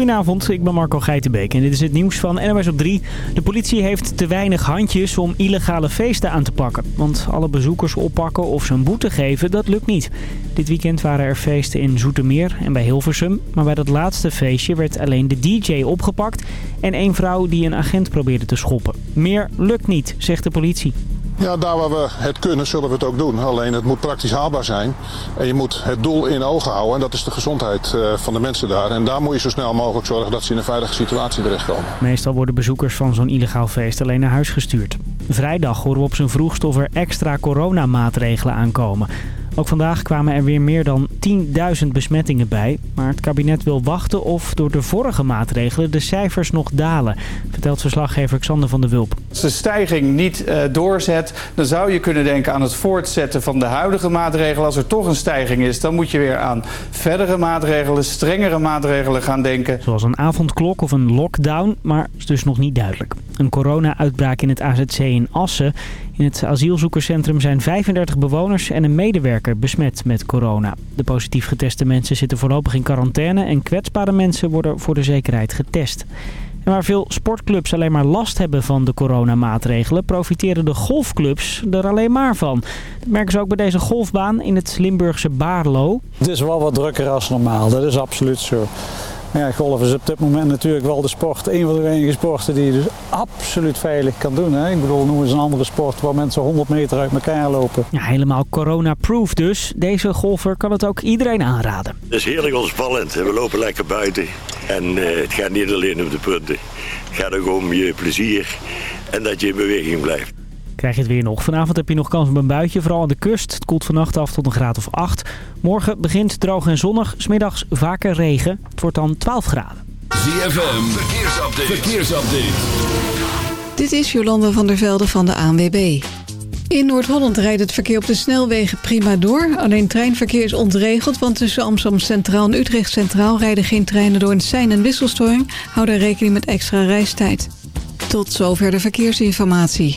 Goedenavond, ik ben Marco Geitenbeek en dit is het nieuws van NOS op 3. De politie heeft te weinig handjes om illegale feesten aan te pakken. Want alle bezoekers oppakken of ze een boete geven, dat lukt niet. Dit weekend waren er feesten in Zoetermeer en bij Hilversum. Maar bij dat laatste feestje werd alleen de DJ opgepakt... en één vrouw die een agent probeerde te schoppen. Meer lukt niet, zegt de politie. Ja, daar waar we het kunnen, zullen we het ook doen. Alleen het moet praktisch haalbaar zijn. En je moet het doel in ogen houden. En dat is de gezondheid eh, van de mensen daar. En daar moet je zo snel mogelijk zorgen dat ze in een veilige situatie terechtkomen. Meestal worden bezoekers van zo'n illegaal feest alleen naar huis gestuurd. Vrijdag horen we op zijn vroegst of er extra coronamaatregelen aankomen. Ook vandaag kwamen er weer meer dan 10.000 besmettingen bij. Maar het kabinet wil wachten of door de vorige maatregelen de cijfers nog dalen. Vertelt verslaggever Xander van der Wulp. Als de stijging niet uh, doorzet, dan zou je kunnen denken aan het voortzetten van de huidige maatregelen. Als er toch een stijging is, dan moet je weer aan verdere maatregelen, strengere maatregelen gaan denken. Zoals een avondklok of een lockdown, maar is dus nog niet duidelijk. Een corona-uitbraak in het AZC in Assen. In het asielzoekerscentrum zijn 35 bewoners en een medewerker besmet met corona. De positief geteste mensen zitten voorlopig in quarantaine en kwetsbare mensen worden voor de zekerheid getest. En waar veel sportclubs alleen maar last hebben van de coronamaatregelen... profiteren de golfclubs er alleen maar van. Dat merken ze ook bij deze golfbaan in het Limburgse Baarlo. Het is wel wat drukker als normaal, dat is absoluut zo. Ja, golf is op dit moment natuurlijk wel de sport, een van de weinige sporten die je dus absoluut veilig kan doen. Hè? Ik bedoel, noem eens een andere sport waar mensen 100 meter uit elkaar lopen. Ja, helemaal corona-proof dus. Deze golfer kan het ook iedereen aanraden. Het is heerlijk ontspannend. We lopen lekker buiten. En uh, het gaat niet alleen om de punten. Het gaat ook om je plezier en dat je in beweging blijft. Krijg je het weer nog. Vanavond heb je nog kans op een buitje, vooral aan de kust. Het koelt vannacht af tot een graad of 8. Morgen begint droog en zonnig. Smiddags vaker regen. Het wordt dan 12 graden. ZFM, verkeersupdate. verkeersupdate. Dit is Jolanda van der Velde van de ANWB. In Noord-Holland rijdt het verkeer op de snelwegen prima door. Alleen treinverkeer is ontregeld, want tussen Amsterdam Centraal en Utrecht Centraal... rijden geen treinen door een sein- en wisselstoring. Hou daar rekening met extra reistijd. Tot zover de verkeersinformatie.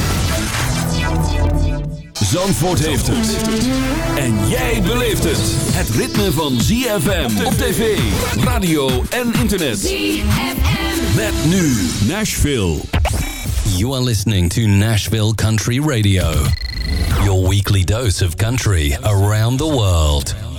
Zandvoort heeft het. En jij beleeft het. Het ritme van ZFM op tv, radio en internet. ZFM. Met nu Nashville. You are listening to Nashville Country Radio. Your weekly dose of country around the world.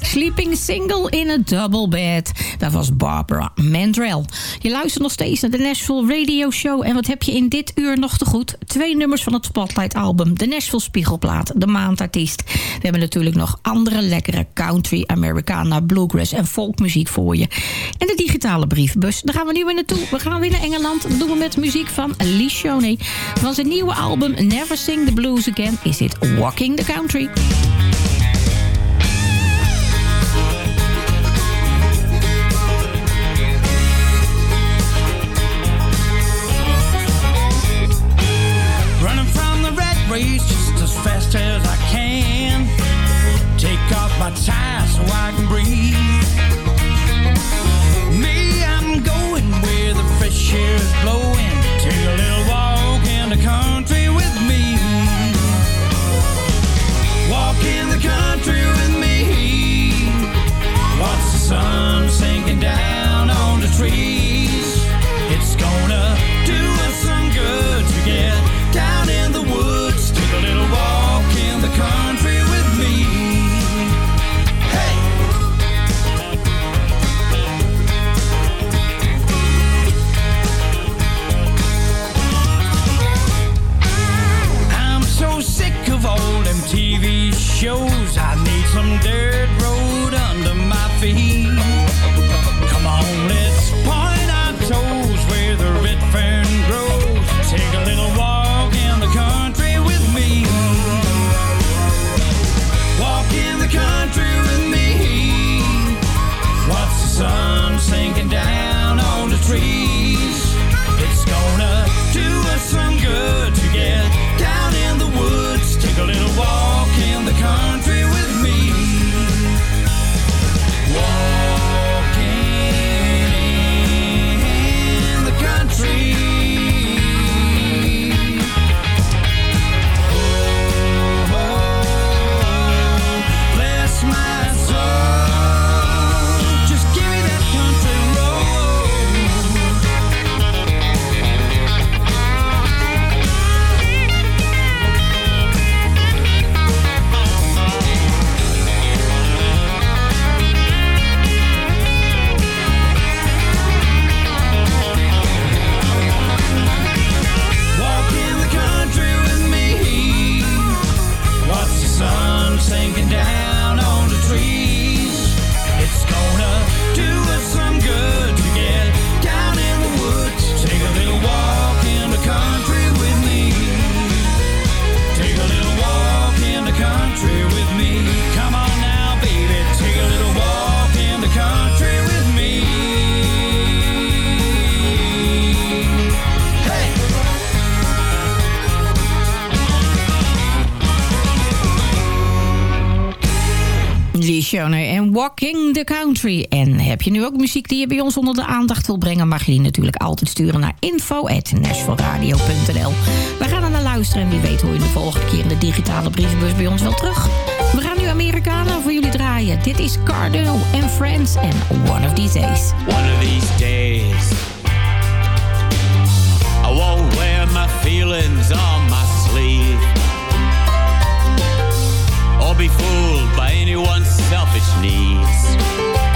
Sleeping single in a double bed. Dat was Barbara Mandrell. Je luistert nog steeds naar de Nashville Radio Show. En wat heb je in dit uur nog te goed? Twee nummers van het Spotlight album. De Nashville Spiegelplaat, de maandartiest. We hebben natuurlijk nog andere lekkere country, Americana, bluegrass en folkmuziek voor je. En de digitale brievenbus, daar gaan we nu weer naartoe. We gaan weer naar Engeland. Dat doen we met muziek van Lee Shoney. Van zijn nieuwe album Never Sing the Blues Again is dit Walking the Country. My tie so I can breathe. The Country. En heb je nu ook muziek die je bij ons onder de aandacht wil brengen... mag je die natuurlijk altijd sturen naar info.nashvilleradio.nl. We gaan er naar luisteren en wie weet hoor je de volgende keer... in de digitale brievenbus bij ons wel terug. We gaan nu Americana voor jullie draaien. Dit is Cardinal and Friends en One of These Days. One of these days, I won't wear my feelings on my or be fooled by anyone's selfish needs.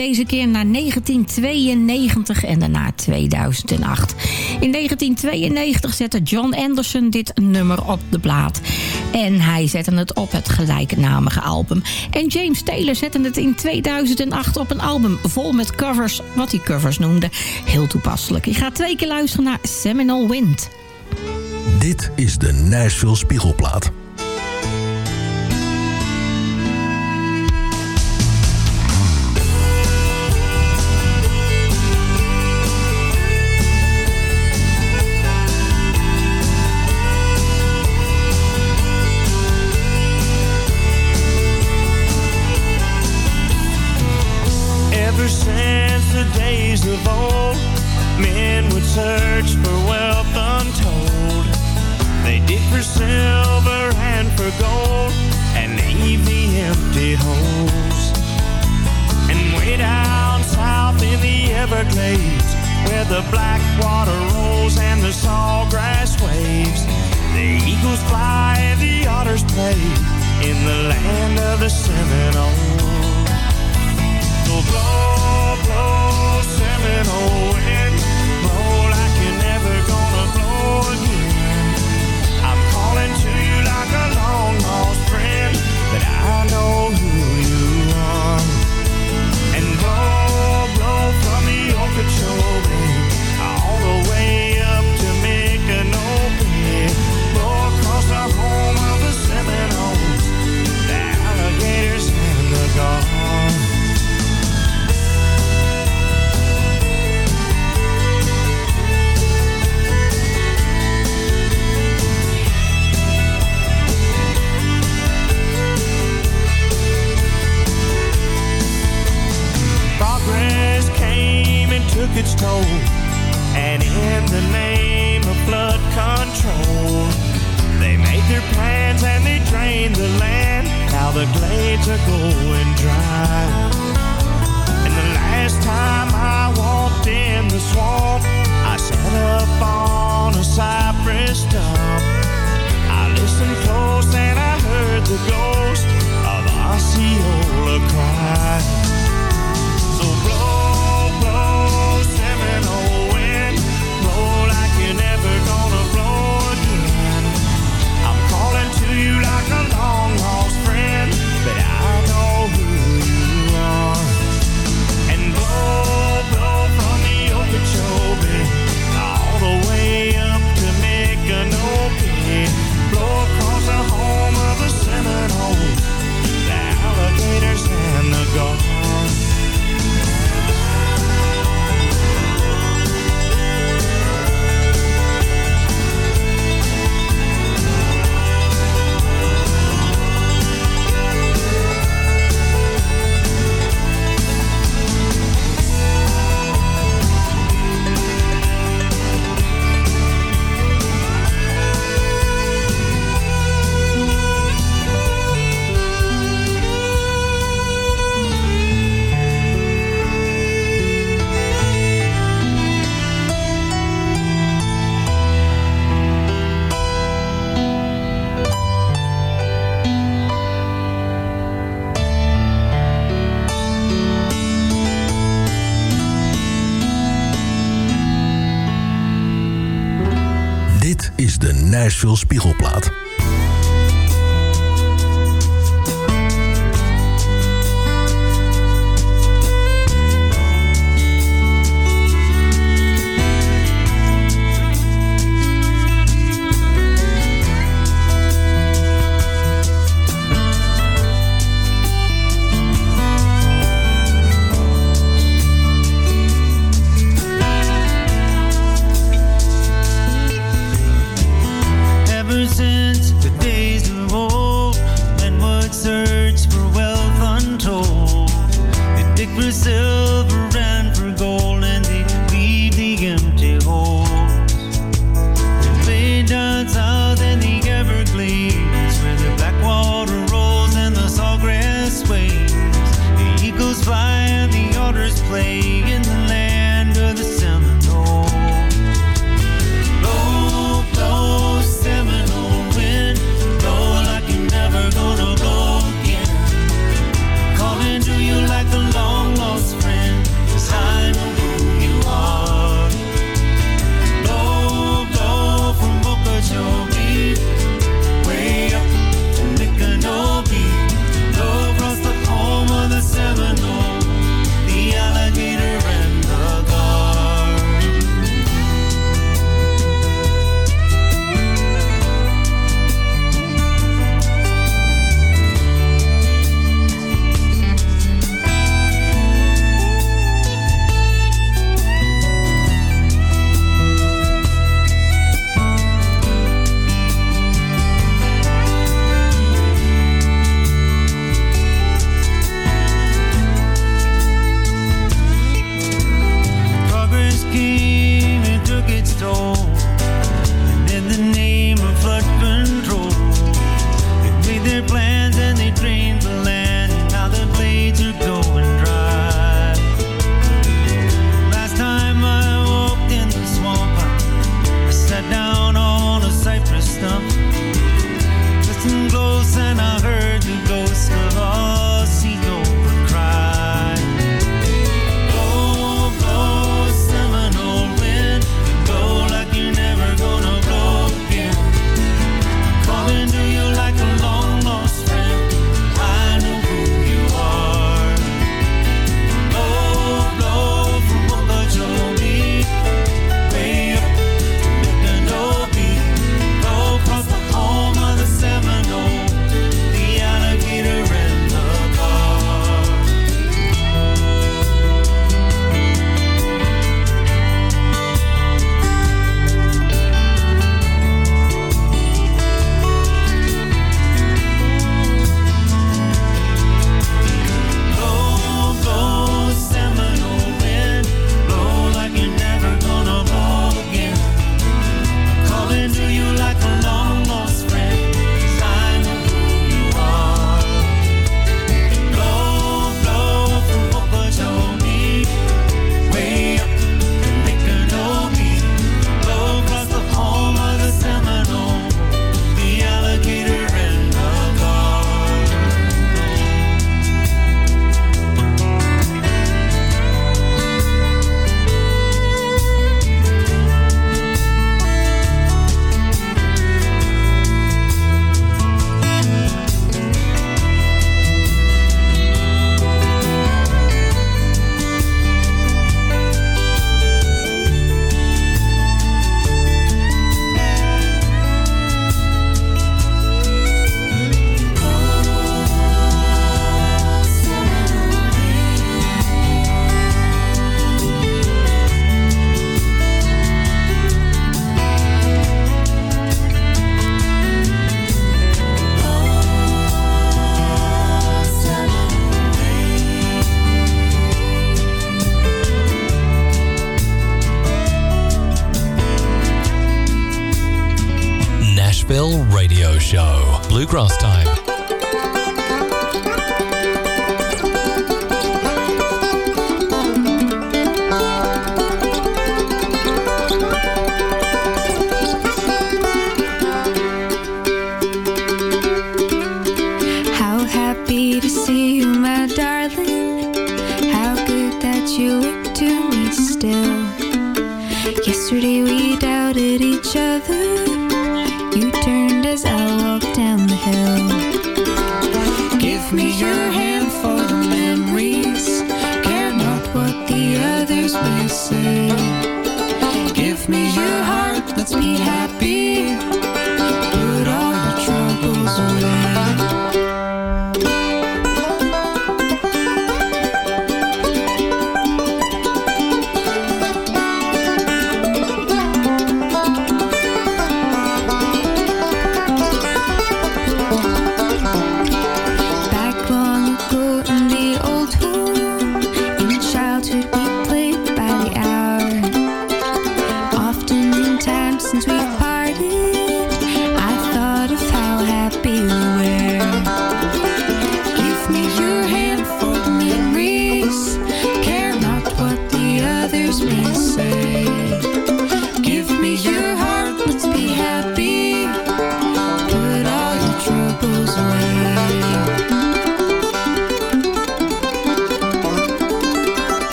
deze keer naar 1992 en daarna 2008. In 1992 zette John Anderson dit nummer op de plaat. En hij zette het op het gelijknamige album. En James Taylor zette het in 2008 op een album vol met covers, wat hij covers noemde. Heel toepasselijk. Je gaat twee keer luisteren naar Seminole Wind. Dit is de Nashville Spiegelplaat.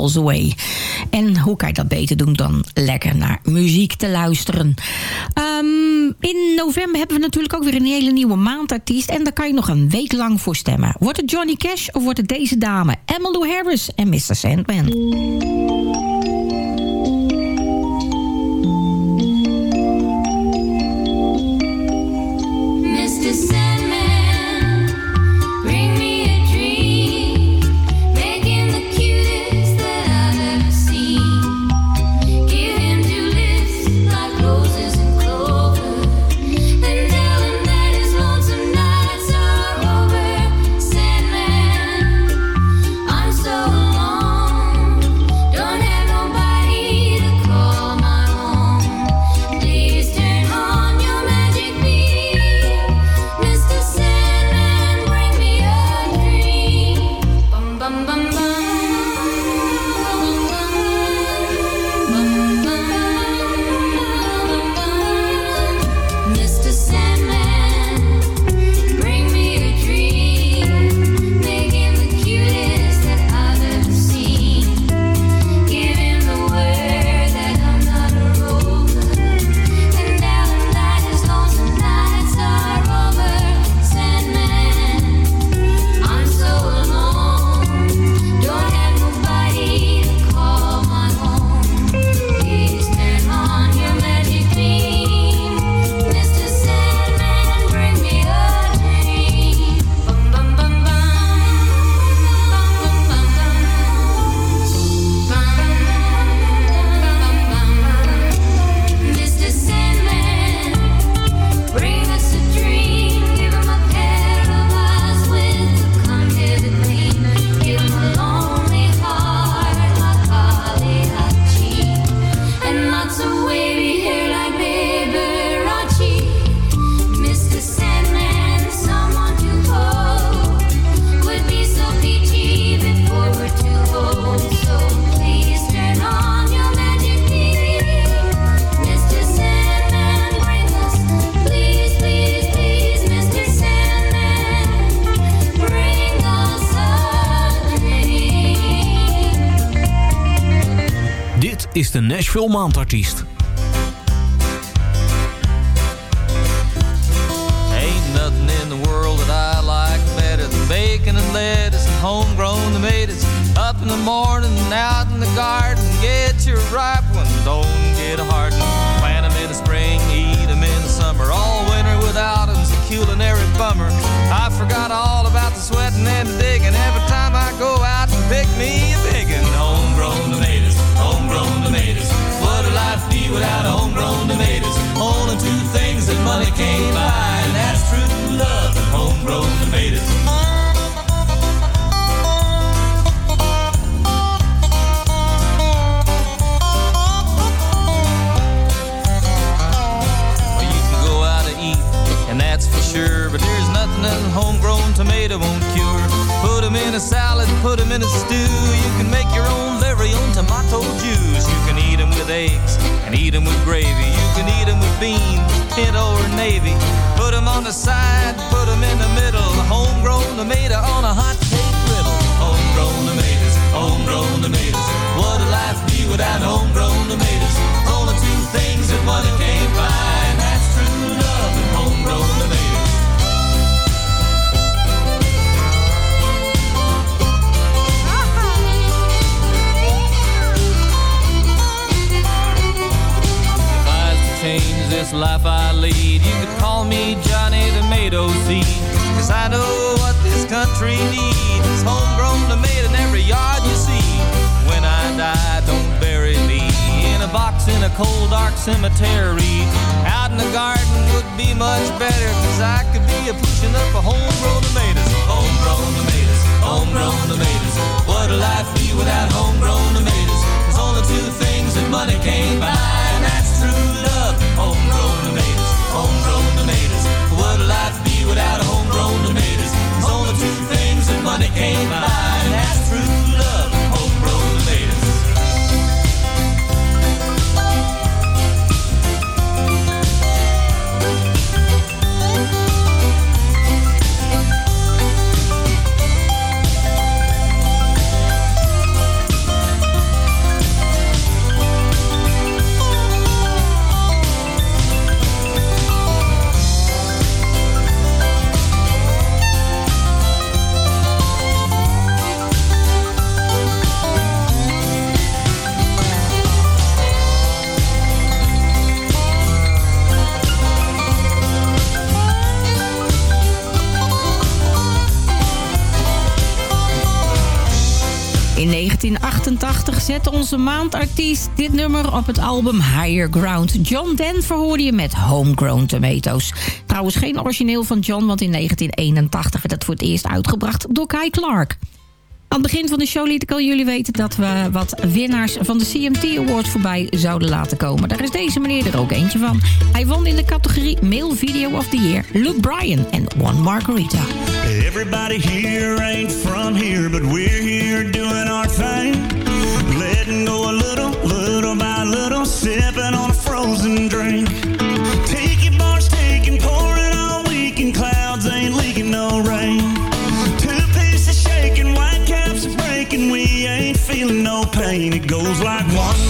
Away. En hoe kan je dat beter doen dan lekker naar muziek te luisteren? Ehm, in november hebben we natuurlijk ook weer een hele nieuwe maandartiest. En daar kan je nog een week lang voor stemmen. Wordt het Johnny Cash of wordt het deze dame? Emmylou Harris en Mr. Sandman. Is de Nashville Maandartiest. Ain't nothing in the world that I like better than bacon and lettuce and homegrown tomatoes. Up in the morning and out in the garden, get your ripe don't get a hard one. Plant 'em in the spring, eat 'em in the summer. All winter without 'em's a culinary bummer. I forgot all about the sweating and the digging every time I go out and pick me a. Homegrown tomatoes, without homegrown tomatoes? Only two things that money can't buy, and that's true love and homegrown tomatoes. Well, you can go out to eat, and that's for sure. But there's nothing that a homegrown tomato won't cure. Put 'em in a salad, put 'em in a stew. You can make your own very own tomato juice. You can eat 'em with eggs and eat 'em with gravy. You can eat 'em with beans, pinto or navy. Put 'em on the side, put 'em in the middle. A homegrown tomato on a hot cake griddle. Homegrown tomatoes, homegrown tomatoes. What would life be without homegrown tomatoes? Only two things that money change this life I lead, you could call me Johnny Tomato Seed. Cause I know what this country needs. It's homegrown tomato in every yard you see. When I die, don't bury me in a box in a cold, dark cemetery. Out in the garden would be much better, cause I could be a pushing up a homegrown tomatoes. Homegrown tomatoes, homegrown tomatoes. What'd life be without homegrown tomatoes? There's only two things that money can't buy, 1988 zette onze maandartiest dit nummer op het album Higher Ground. John Denver hoorde je met Homegrown Tomatoes. Trouwens geen origineel van John, want in 1981 werd het voor het eerst uitgebracht door Kai Clark. Aan het begin van de show liet ik al jullie weten dat we wat winnaars van de CMT Award voorbij zouden laten komen. Daar is deze meneer er ook eentje van. Hij won in de categorie Male Video of the Year, Luke Bryan en One Margarita. Everybody here ain't from here, but we're here sipping on a frozen drink. Tiki bars taking, pouring all weekend, clouds ain't leaking no rain. Two pieces shaking, white caps are breaking, we ain't feeling no pain. It goes like one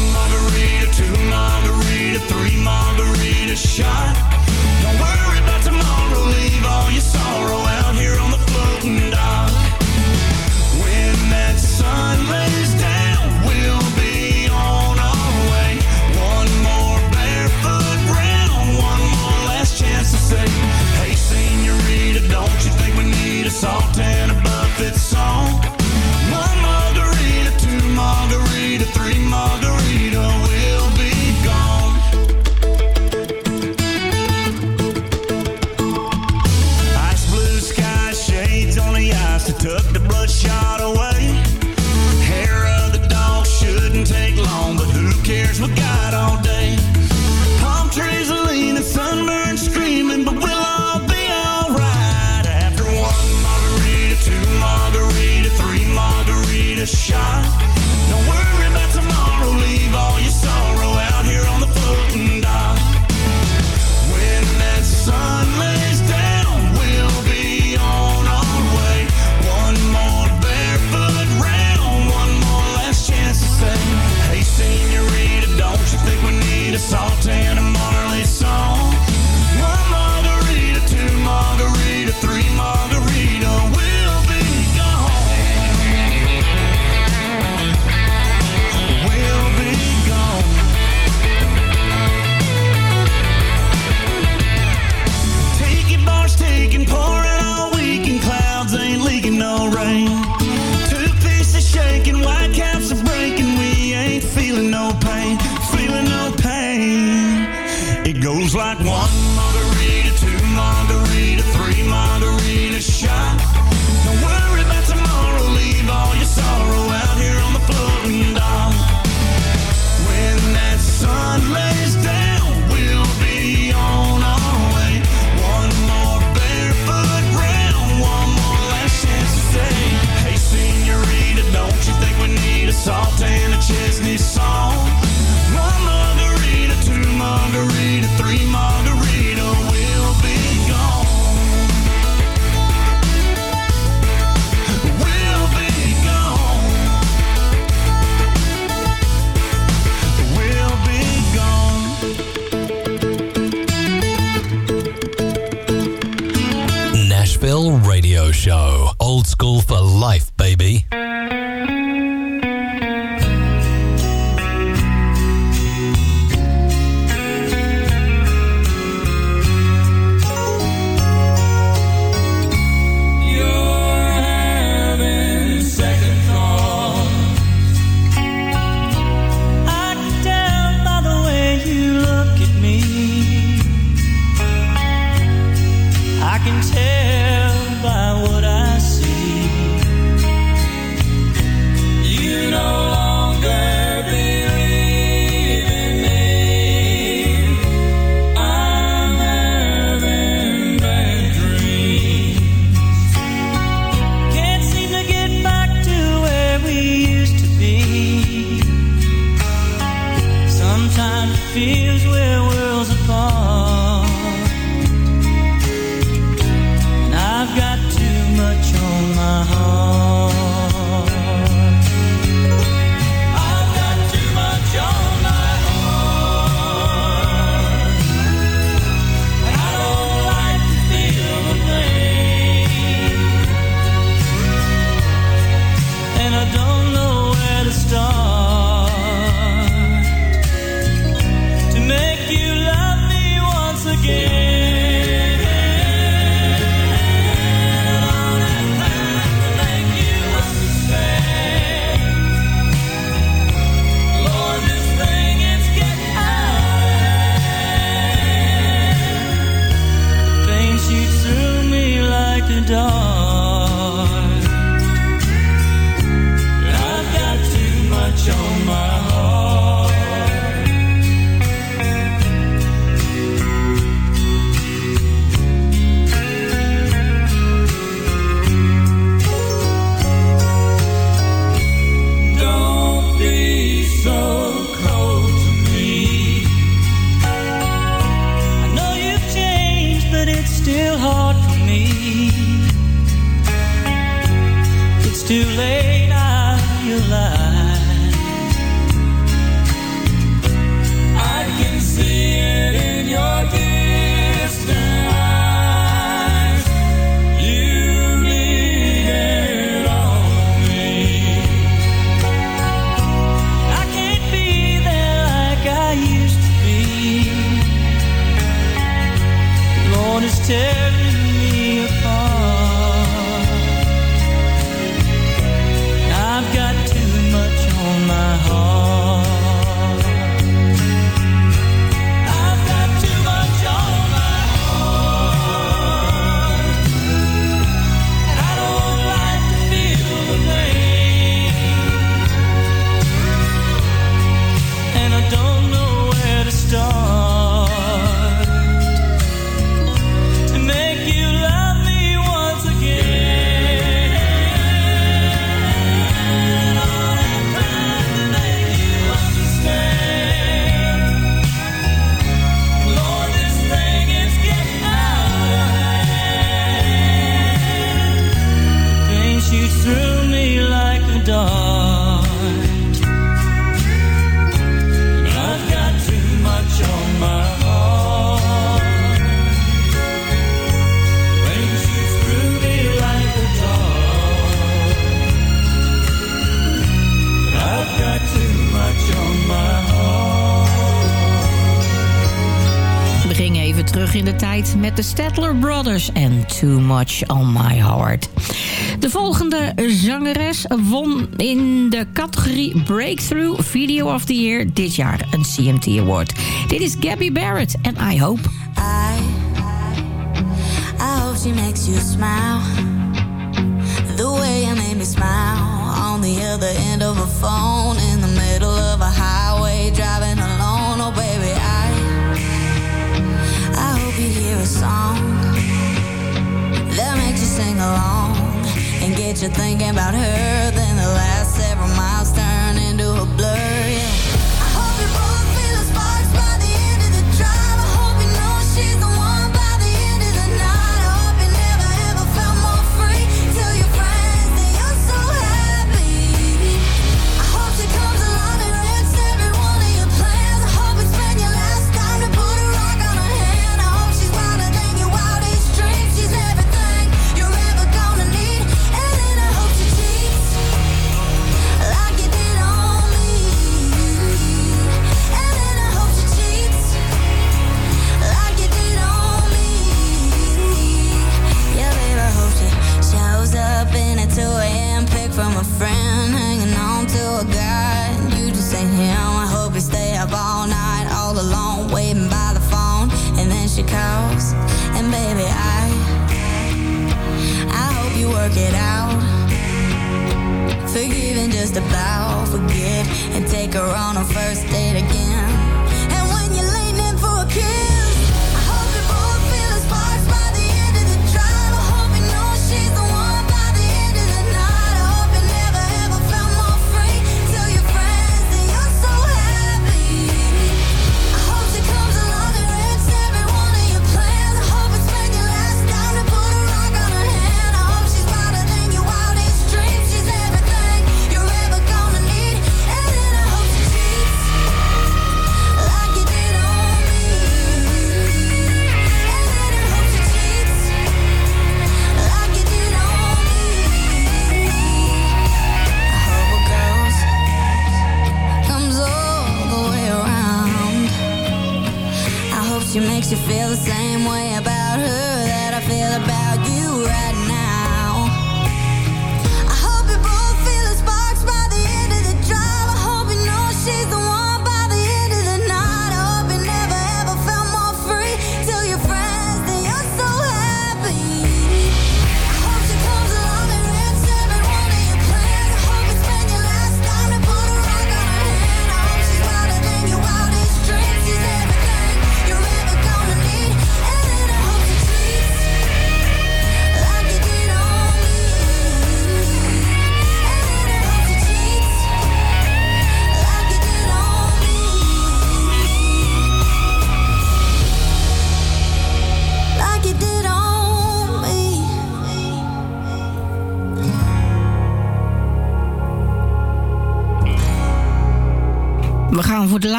de Stedler Brothers en Too Much on My Heart. De volgende zangeres won in de categorie Breakthrough Video of the Year dit jaar een CMT Award. Dit is Gabby Barrett en I Hope. I, I hope she makes you smile. The way you made me smile on the other end of a phone in the middle of a highway driving alone. you hear a song that makes you sing along and get you thinking about her.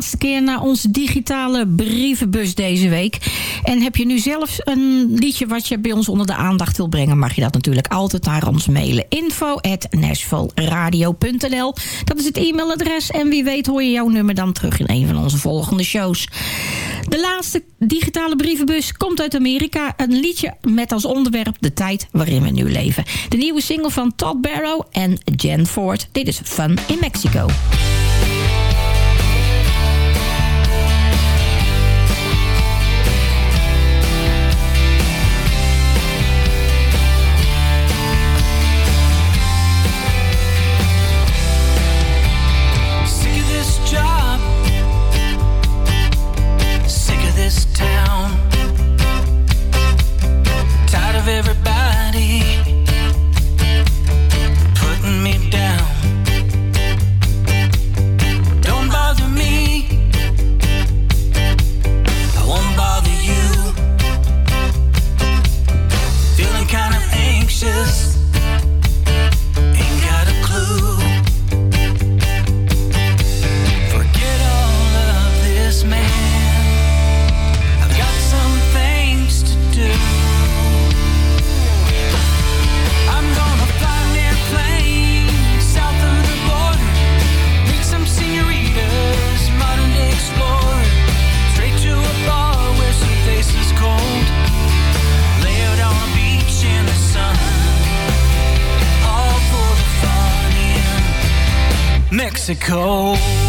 laatste keer naar onze digitale brievenbus deze week. En heb je nu zelf een liedje wat je bij ons onder de aandacht wil brengen... mag je dat natuurlijk altijd naar ons mailen. Info at Dat is het e-mailadres. En wie weet hoor je jouw nummer dan terug in een van onze volgende shows. De laatste digitale brievenbus komt uit Amerika. Een liedje met als onderwerp de tijd waarin we nu leven. De nieuwe single van Todd Barrow en Jen Ford. Dit is Fun in Mexico. cold.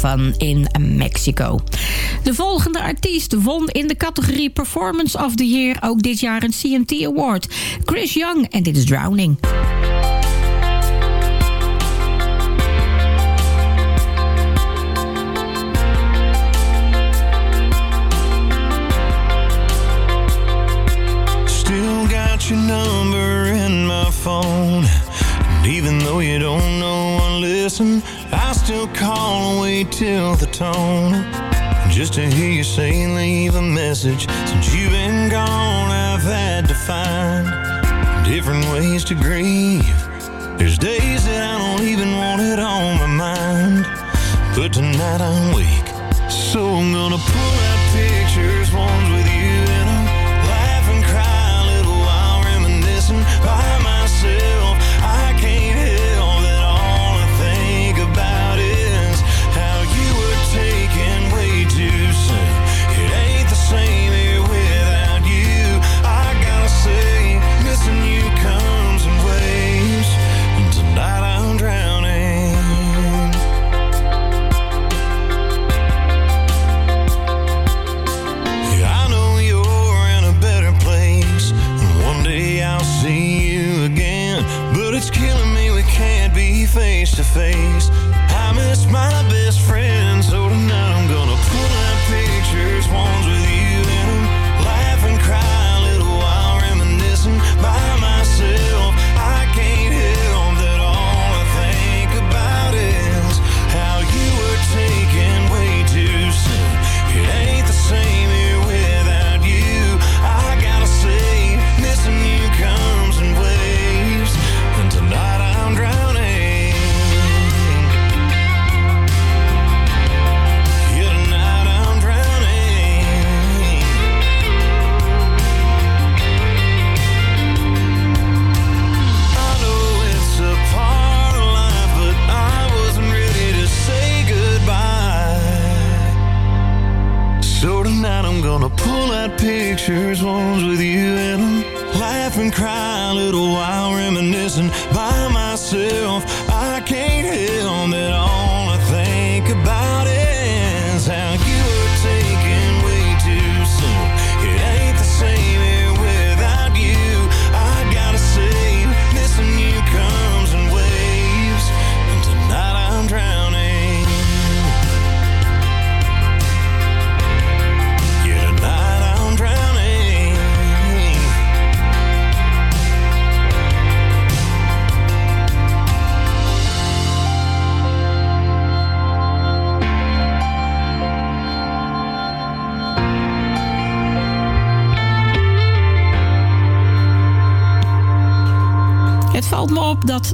van in Mexico. De volgende artiest won in de categorie Performance of the Year ook dit jaar een CMT Award. Chris Young en dit is Drowning. wait till the tone. Just to hear you say leave a message. Since you've been gone i've had to find different ways to grieve. There's days that i don't even want it on my mind. But tonight i'm weak. So i'm gonna pull out pictures one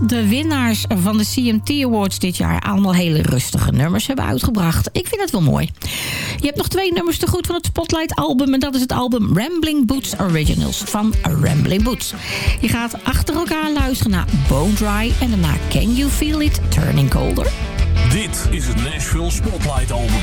de winnaars van de CMT Awards dit jaar... allemaal hele rustige nummers hebben uitgebracht. Ik vind het wel mooi. Je hebt nog twee nummers te goed van het Spotlight album... en dat is het album Rambling Boots Originals van Rambling Boots. Je gaat achter elkaar luisteren naar Bone Dry... en daarna Can You Feel It Turning Colder. Dit is het Nashville Spotlight album.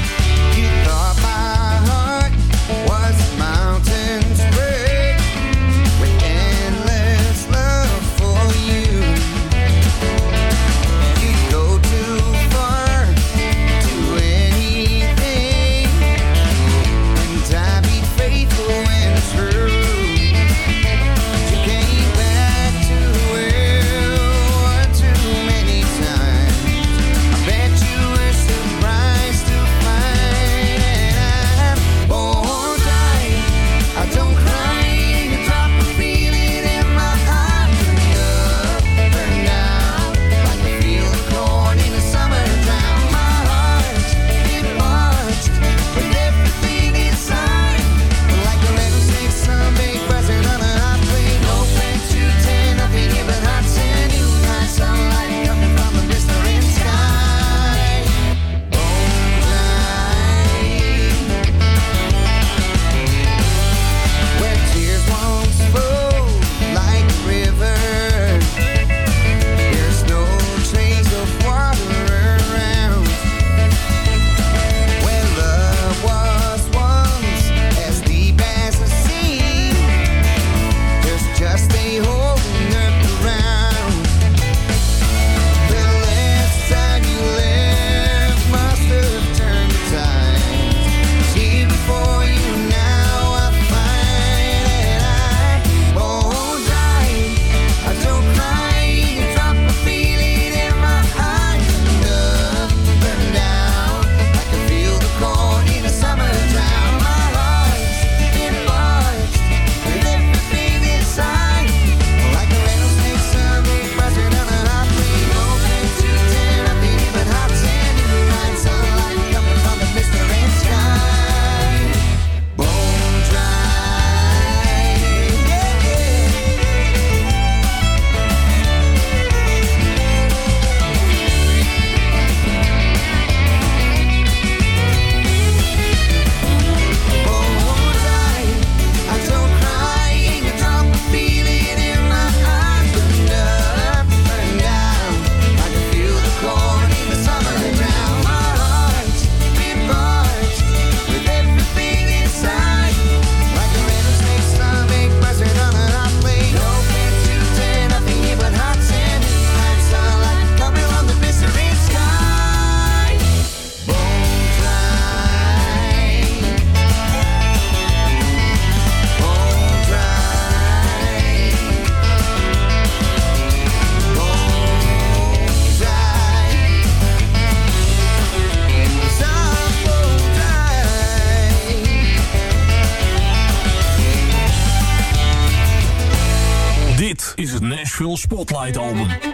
Spotlight album.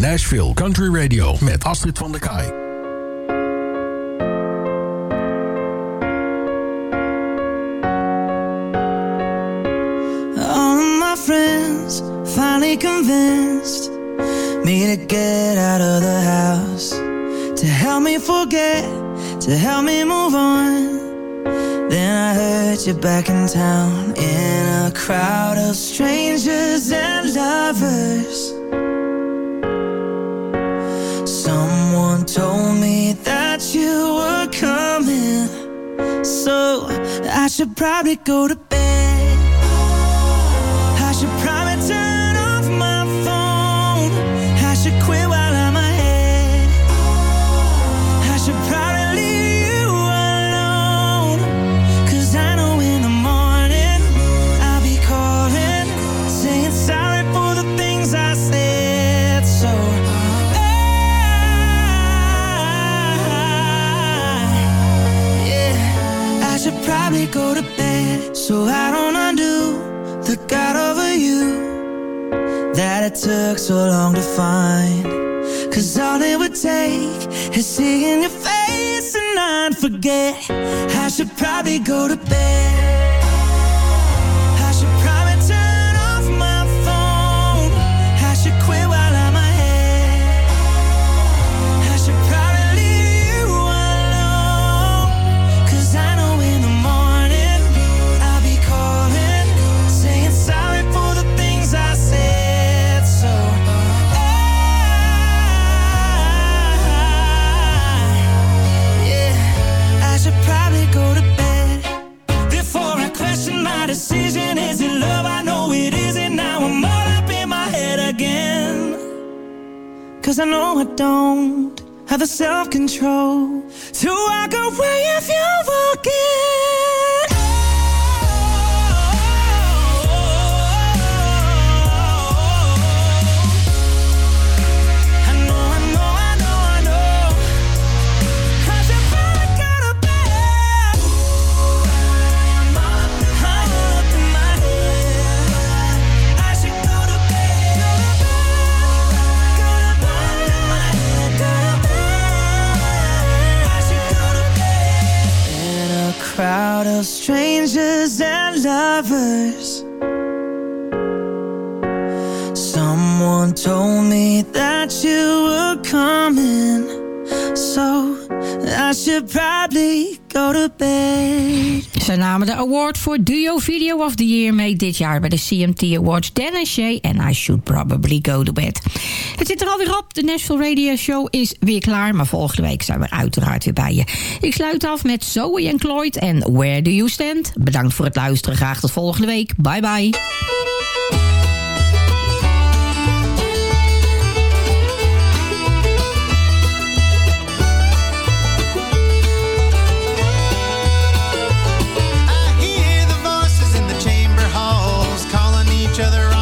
Naar Nashville Country Radio met Astrid van der Kaai. All of my friends finally convinced me to get out of the house, to help me forget, to help me move on. Then I heard you back in town in a crowd of strangers and lovers. Should probably go to it took so long to find. Cause all it would take is seeing your face and I'd forget. I should probably go to bed. Voor Duo Video of the Year mee dit jaar bij de CMT Awards. En Shay en I Should Probably Go to Bed. Het zit er alweer op. De Nashville Radio Show is weer klaar. Maar volgende week zijn we uiteraard weer bij je. Ik sluit af met Zoe en Cloyd en Where Do You Stand. Bedankt voor het luisteren. Graag tot volgende week. Bye bye. Each other